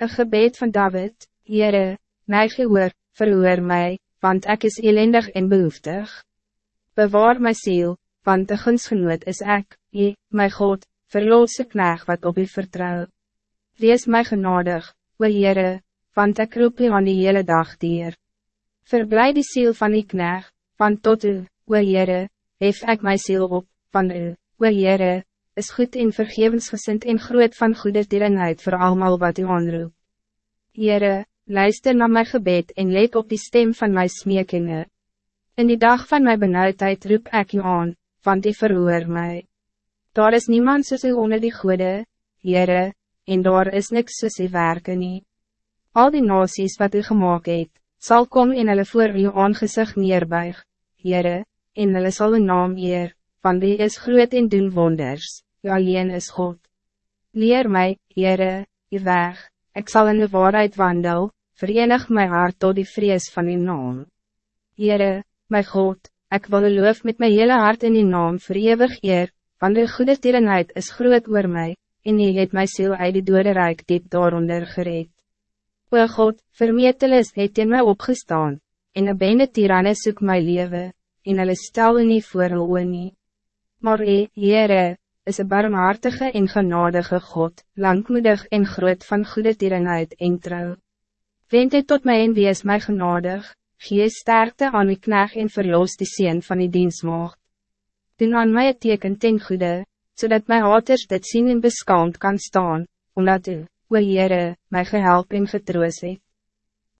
Een gebed van David, Jere, my gehoor, verhoor mij, want ik is elendig en behoeftig. Bewaar my ziel, want de gunsgenoot is ik, je, my God, verloose knaag wat op u vertrouw. Wees my genadig, o Heere, want ik roep u aan die hele dag dier. Verblij die ziel van die knaag, want tot u, o Heere, hef ik my ziel op, van u, o Heere, is goed en vergevensgesind en groot van goede dierenheid voor allemaal wat u aanroep. Heere, luister naar mijn gebed en let op die stem van mijn smeekingen. In die dag van mijn benauwdheid roep ik u aan, want die verhoor mij. Daar is niemand soos u onder die goede, Heere, en daar is niks soos u werken nie. Al die nasies wat u gemaakt het, zal kom en hulle voor uw aangezicht neerbuig, Heere, en hulle sal uw naam eer, want die is groot en doen wonders, u alleen is God. Leer mij, Heere, uw weg, ik zal in de waarheid wandel, verenig mijn hart tot die vrees van uw naam. Heere, mijn God, ik wil u loof met mijn hele hart in uw naam verewig eer, want de goede tierenheid is groot oor mij, en u het my ziel uit die dode rijk diep daaronder gereed. O God, vermetelis het in mij opgestaan, en een bende tiranne soek my leven, en hulle stel nie voor hulle nie. Maar u, Heere, is een barmhartige en genadige God, langmoedig en groot van goede tierenheid en trouw. Wend het tot mij en wees mij genadig, gee sterkte aan die knaag en verloos die sien van die dienstmaagd. Doen aan mij het teken ten goede, zodat mijn haters dit zien en beskaamd kan staan, omdat u, o Heere, my gehelp en getroos het.